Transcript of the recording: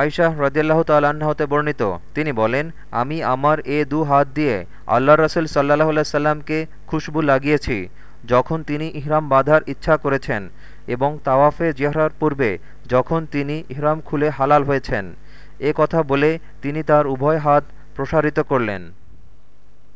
আয়শাহ রদিয়াল্লাহ তাল্লাহ্ন হতে বর্ণিত। তিনি বলেন, আমি আমার এ দু হাত দিয়ে আল্লাহ রসুল সাল্লাহ সাল্লামকে খুশবু লাগিয়েছি, যখন তিনি ইহরাম বাঁধার ইচ্ছা করেছেন এবং তাওয়াফে জেহরার পূর্বে যখন তিনি ইহরাম খুলে হালাল হয়েছেন। এ কথা বলে তিনি তার উভয় হাত প্রসারিত করলেন।